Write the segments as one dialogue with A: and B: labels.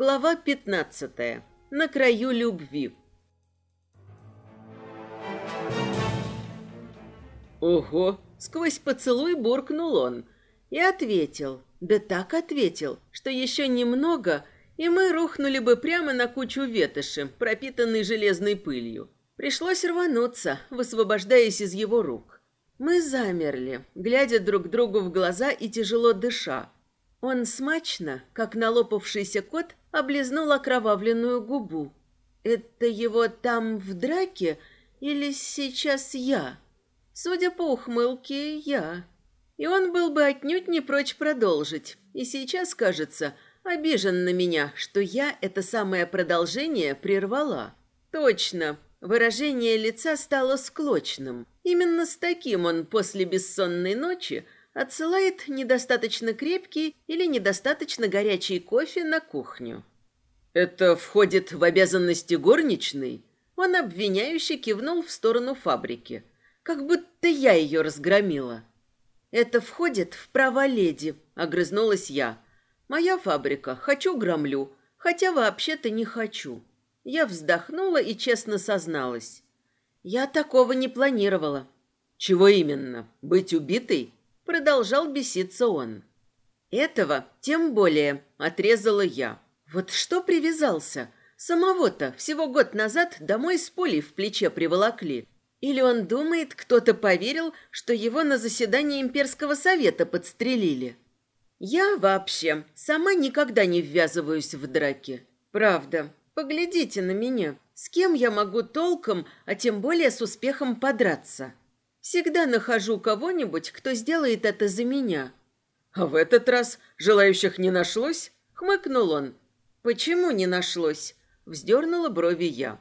A: Глава 15. На краю любви. Ого, сквозь поцелуй буркнул он и ответил. Да так ответил, что еще немного, и мы рухнули бы прямо на кучу ветоши, пропитанной железной пылью. Пришлось рвануться, высвобождаясь из его рук. Мы замерли, глядя друг другу в глаза и тяжело дыша. Он смачно, как налопавшийся кот, облизнул окровавленную губу. «Это его там в драке или сейчас я?» Судя по ухмылке, я. И он был бы отнюдь не прочь продолжить. И сейчас, кажется, обижен на меня, что я это самое продолжение прервала. Точно, выражение лица стало склочным. Именно с таким он после бессонной ночи отсылает недостаточно крепкий или недостаточно горячий кофе на кухню. «Это входит в обязанности горничной?» Он обвиняюще кивнул в сторону фабрики, как будто я ее разгромила. «Это входит в права леди», — огрызнулась я. «Моя фабрика. Хочу громлю, хотя вообще-то не хочу». Я вздохнула и честно созналась. «Я такого не планировала». «Чего именно? Быть убитой?» Продолжал беситься он. «Этого тем более», — отрезала я. Вот что привязался? Самого-то всего год назад домой с пулей в плече приволокли. Или он думает, кто-то поверил, что его на заседании имперского совета подстрелили? Я вообще сама никогда не ввязываюсь в драки. Правда. Поглядите на меня. С кем я могу толком, а тем более с успехом подраться? Всегда нахожу кого-нибудь, кто сделает это за меня. А в этот раз желающих не нашлось? Хмыкнул он, «Почему не нашлось?» – вздернула брови я.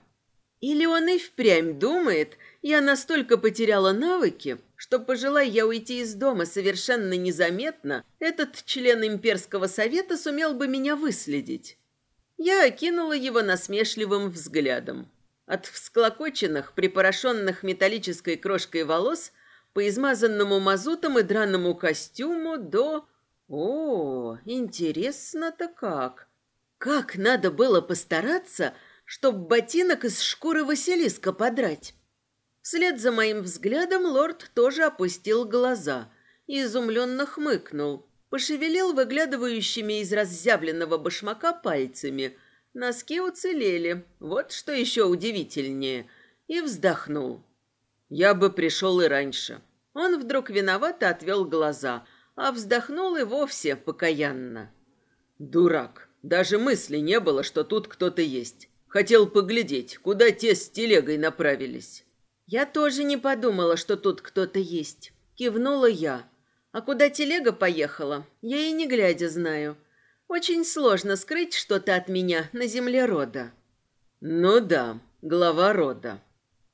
A: «Или он и впрямь думает, я настолько потеряла навыки, что, пожелая я уйти из дома совершенно незаметно, этот член имперского совета сумел бы меня выследить». Я окинула его насмешливым взглядом. От всклокоченных, припорошенных металлической крошкой волос по измазанному мазутом и драному костюму до... О, интересно-то как. Как надо было постараться, чтобы ботинок из шкуры Василиска подрать? Вслед за моим взглядом лорд тоже опустил глаза и изумленно хмыкнул, пошевелил выглядывающими из разъявленного башмака пальцами. Носки уцелели, вот что еще удивительнее, и вздохнул. Я бы пришел и раньше. Он вдруг виновато отвел глаза, а вздохнул и вовсе покаянно. Дурак. Даже мысли не было, что тут кто-то есть. Хотел поглядеть, куда те с телегой направились. Я тоже не подумала, что тут кто-то есть. Кивнула я. А куда телега поехала, я и не глядя знаю. Очень сложно скрыть что-то от меня на земле рода. Ну да, глава рода.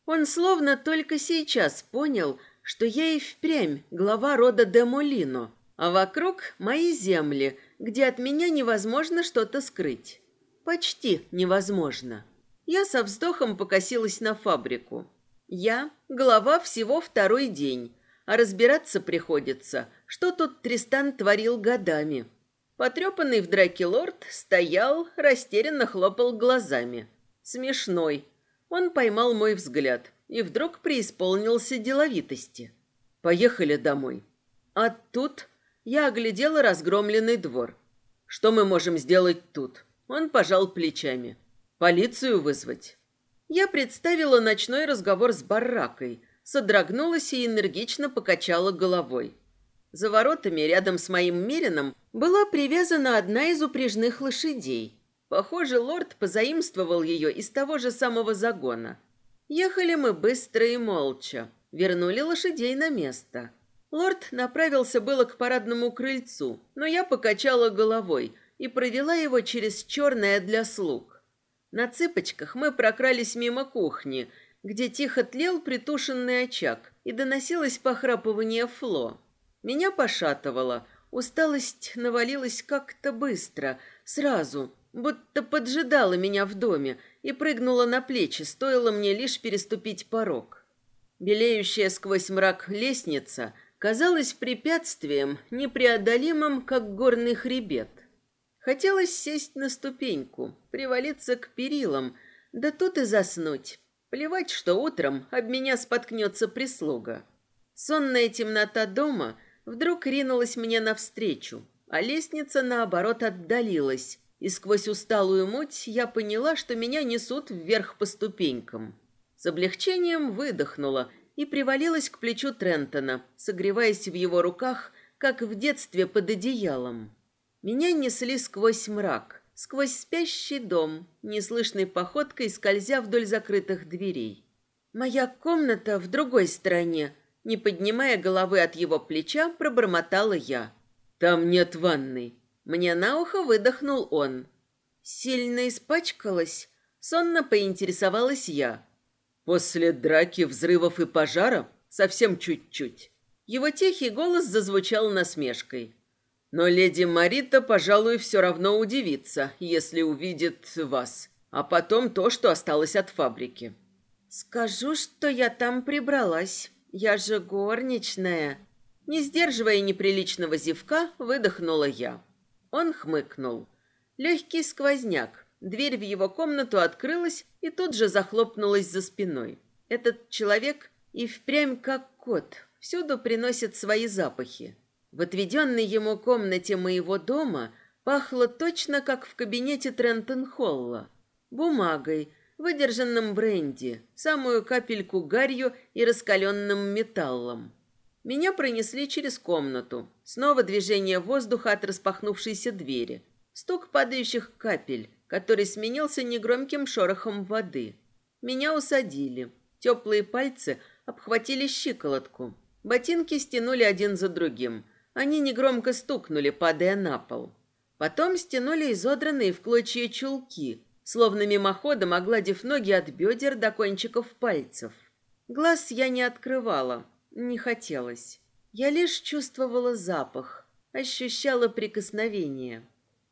A: Он словно только сейчас понял, что я и впрямь глава рода Демолино, а вокруг мои земли, где от меня невозможно что-то скрыть. Почти невозможно. Я со вздохом покосилась на фабрику. Я глава всего второй день, а разбираться приходится, что тут Тристан творил годами. Потрепанный в драке лорд стоял, растерянно хлопал глазами. Смешной. Он поймал мой взгляд и вдруг преисполнился деловитости. «Поехали домой». А тут я оглядела разгромленный двор. Что мы можем сделать тут? Он пожал плечами. Полицию вызвать? Я представила ночной разговор с баракой, содрогнулась и энергично покачала головой. За воротами рядом с моим Мерином была привязана одна из упряжных лошадей. Похоже, лорд позаимствовал ее из того же самого загона. Ехали мы быстро и молча, вернули лошадей на место. Лорд направился было к парадному крыльцу, но я покачала головой и провела его через черное для слуг. На цыпочках мы прокрались мимо кухни, где тихо тлел притушенный очаг, и доносилось похрапывание Фло. Меня пошатывало, усталость навалилась как-то быстро, сразу, будто поджидала меня в доме и прыгнула на плечи, стоило мне лишь переступить порог. Белеющая сквозь мрак лестница – казалось препятствием, непреодолимым, как горный хребет. Хотелось сесть на ступеньку, привалиться к перилам, да тут и заснуть. Плевать, что утром об меня споткнется прислуга. Сонная темнота дома вдруг ринулась мне навстречу, а лестница, наоборот, отдалилась, и сквозь усталую муть я поняла, что меня несут вверх по ступенькам. С облегчением выдохнула и привалилась к плечу Трентона, согреваясь в его руках, как в детстве под одеялом. Меня несли сквозь мрак, сквозь спящий дом, неслышной походкой скользя вдоль закрытых дверей. Моя комната в другой стороне, не поднимая головы от его плеча, пробормотала я. Там нет ванной. Мне на ухо выдохнул он. Сильно испачкалась, сонно поинтересовалась я. После драки, взрывов и пожара совсем чуть-чуть. Его тихий голос зазвучал насмешкой. Но леди Марита, пожалуй, все равно удивится, если увидит вас, а потом то, что осталось от фабрики. Скажу, что я там прибралась. Я же горничная. Не сдерживая неприличного зевка, выдохнула я. Он хмыкнул. Легкий сквозняк. Дверь в его комнату открылась и тут же захлопнулась за спиной. Этот человек и впрямь как кот, всюду приносит свои запахи. В отведенной ему комнате моего дома пахло точно как в кабинете Трентон-Холла. Бумагой, выдержанным бренди, самую капельку гарью и раскаленным металлом. Меня пронесли через комнату. Снова движение воздуха от распахнувшейся двери. Стук падающих капель, который сменился негромким шорохом воды. Меня усадили. Теплые пальцы обхватили щиколотку. Ботинки стянули один за другим – они негромко стукнули, падая на пол. Потом стянули изодранные в клочья чулки, словно мимоходом огладив ноги от бедер до кончиков пальцев. Глаз я не открывала, не хотелось. Я лишь чувствовала запах, ощущала прикосновение.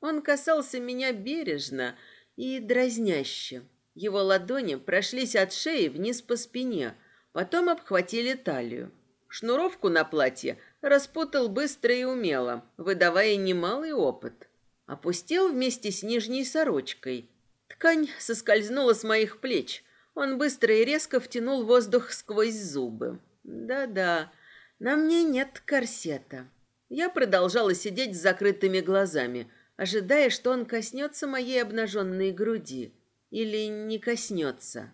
A: Он касался меня бережно и дразняще. Его ладони прошлись от шеи вниз по спине, потом обхватили талию. Шнуровку на платье распутал быстро и умело, выдавая немалый опыт. Опустил вместе с нижней сорочкой. Ткань соскользнула с моих плеч. Он быстро и резко втянул воздух сквозь зубы. Да-да, на мне нет корсета. Я продолжала сидеть с закрытыми глазами, ожидая, что он коснется моей обнаженной груди. Или не коснется.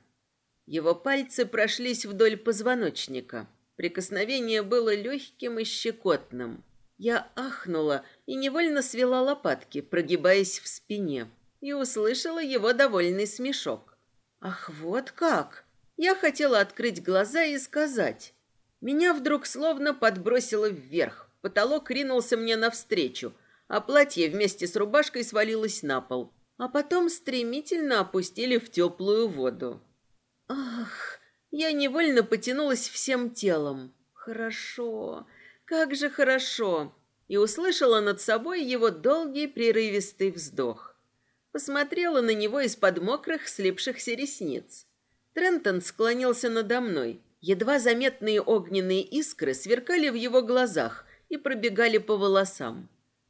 A: Его пальцы прошлись вдоль позвоночника. Прикосновение было легким и щекотным. Я ахнула и невольно свела лопатки, прогибаясь в спине, и услышала его довольный смешок. «Ах, вот как!» Я хотела открыть глаза и сказать. Меня вдруг словно подбросило вверх. Потолок ринулся мне навстречу, а платье вместе с рубашкой свалилось на пол, а потом стремительно опустили в теплую воду. «Ах!» Я невольно потянулась всем телом. Хорошо, как же хорошо. И услышала над собой его долгий прерывистый вздох. Посмотрела на него из-под мокрых слипшихся ресниц. Трентон склонился надо мной. Едва заметные огненные искры сверкали в его глазах и пробегали по волосам.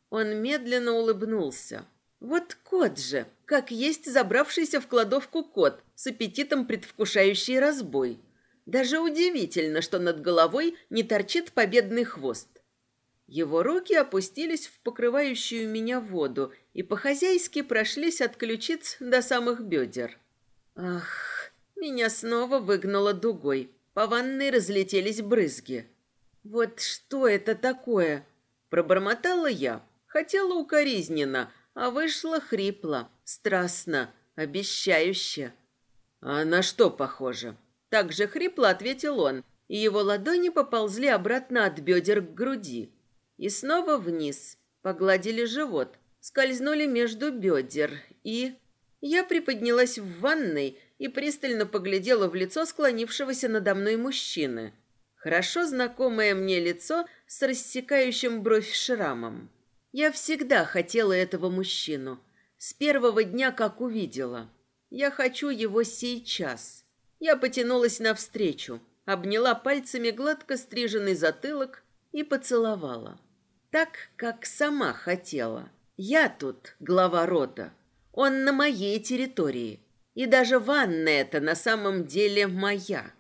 A: Он медленно улыбнулся. Вот кот же, как есть забравшийся в кладовку кот, с аппетитом предвкушающий разбой. Даже удивительно, что над головой не торчит победный хвост. Его руки опустились в покрывающую меня воду и по-хозяйски прошлись от ключиц до самых бедер. Ах, меня снова выгнало дугой. По ванной разлетелись брызги. Вот что это такое? Пробормотала я. Хотела укоризненно, а вышло хрипло, страстно, обещающе. «А на что похоже?» Так же хрипло ответил он, и его ладони поползли обратно от бедер к груди. И снова вниз, погладили живот, скользнули между бедер, и... Я приподнялась в ванной и пристально поглядела в лицо склонившегося надо мной мужчины. Хорошо знакомое мне лицо с рассекающим бровь шрамом. Я всегда хотела этого мужчину. С первого дня, как увидела. Я хочу его сейчас. Я потянулась навстречу, обняла пальцами гладко стриженный затылок и поцеловала. Так, как сама хотела. Я тут глава рода. Он на моей территории. И даже ванна эта на самом деле моя.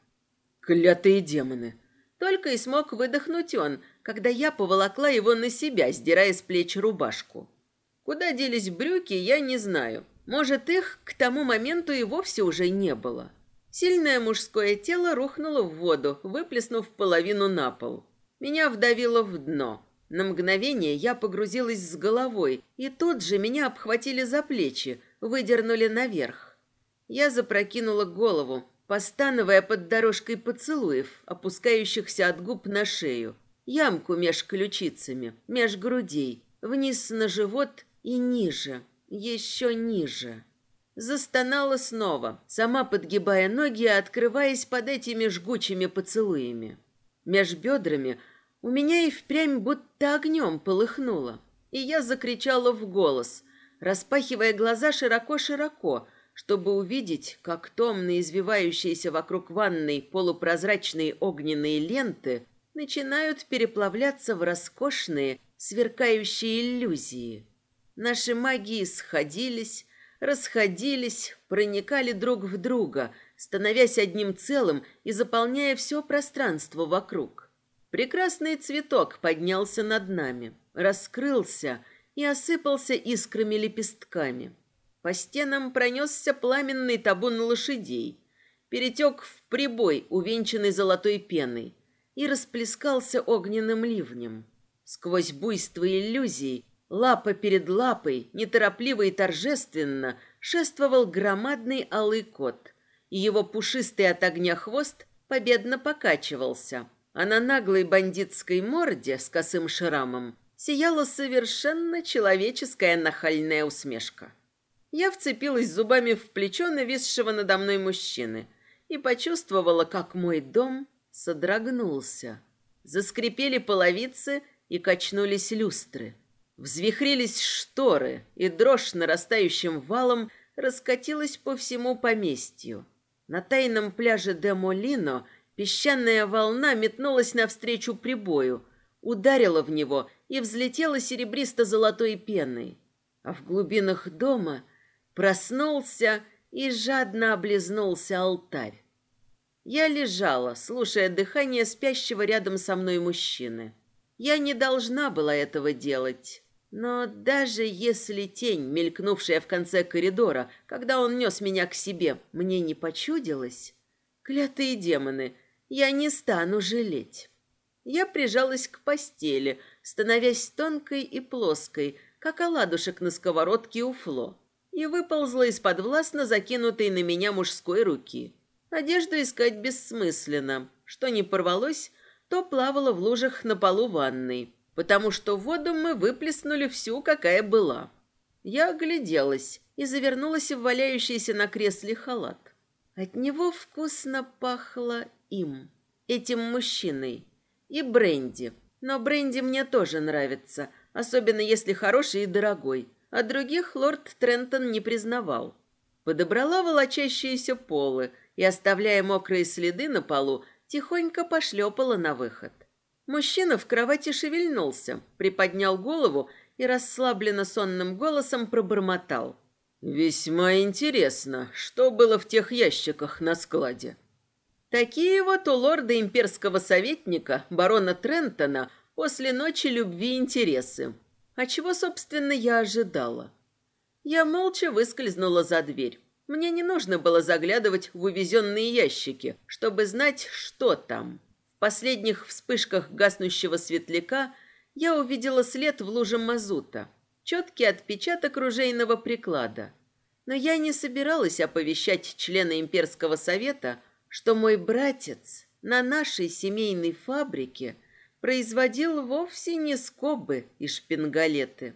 B: Клятые демоны.
A: Только и смог выдохнуть он, когда я поволокла его на себя, сдирая с плеч рубашку. Куда делись брюки, я не знаю. Может, их к тому моменту и вовсе уже не было. Сильное мужское тело рухнуло в воду, выплеснув половину на пол. Меня вдавило в дно. На мгновение я погрузилась с головой, и тут же меня обхватили за плечи, выдернули наверх. Я запрокинула голову, постановая под дорожкой поцелуев, опускающихся от губ на шею, ямку меж ключицами, меж грудей, вниз на живот и ниже, еще ниже. Застонала снова, сама подгибая ноги и открываясь под этими жгучими поцелуями. Меж бедрами у меня и впрямь будто огнем полыхнуло, и я закричала в голос, распахивая глаза широко-широко, чтобы увидеть, как томно извивающиеся вокруг ванной полупрозрачные огненные ленты начинают переплавляться в роскошные, сверкающие иллюзии. Наши магии сходились, расходились, проникали друг в друга, становясь одним целым и заполняя все пространство вокруг. Прекрасный цветок поднялся над нами, раскрылся и осыпался искрами-лепестками. По стенам пронесся пламенный табун лошадей, перетек в прибой, увенчанный золотой пеной, и расплескался огненным ливнем. Сквозь буйство иллюзий Лапа перед лапой, неторопливо и торжественно, шествовал громадный алый кот, и его пушистый от огня хвост победно покачивался, а на наглой бандитской морде с косым шрамом сияла совершенно человеческая нахальная усмешка. Я вцепилась зубами в плечо нависшего надо мной мужчины и почувствовала, как мой дом содрогнулся. Заскрипели половицы и качнулись люстры. Взвихрились шторы, и дрожь нарастающим валом раскатилась по всему поместью. На тайном пляже де Молино песчаная волна метнулась навстречу прибою, ударила в него и взлетела серебристо-золотой пеной. А в глубинах дома проснулся и жадно облизнулся алтарь. Я лежала, слушая дыхание спящего рядом со мной мужчины. Я не должна была этого делать. Но даже если тень, мелькнувшая в конце коридора, когда он нес меня к себе, мне не почудилась, клятые демоны, я не стану жалеть. Я прижалась к постели, становясь тонкой и плоской, как оладушек на сковородке у Фло, и выползла из-под властно закинутой на меня мужской руки. Одежду искать бессмысленно. Что не порвалось, то плавало в лужах на полу ванной потому что воду мы выплеснули всю, какая была. Я огляделась и завернулась в валяющийся на кресле халат. От него вкусно пахло им, этим мужчиной, и бренди. Но бренди мне тоже нравится, особенно если хороший и дорогой, а других лорд Трентон не признавал. Подобрала волочащиеся полы и, оставляя мокрые следы на полу, тихонько пошлепала на выход. Мужчина в кровати шевельнулся, приподнял голову и расслабленно сонным голосом пробормотал. «Весьма интересно, что было в тех ящиках на складе?» Такие вот у лорда имперского советника, барона Трентона, после ночи любви интересы. А чего, собственно, я ожидала? Я молча выскользнула за дверь. Мне не нужно было заглядывать в увезенные ящики, чтобы знать, что там последних вспышках гаснущего светляка я увидела след в луже мазута, четкий отпечаток ружейного приклада. Но я не собиралась оповещать члена имперского совета, что мой братец на нашей семейной фабрике производил вовсе не скобы и шпингалеты.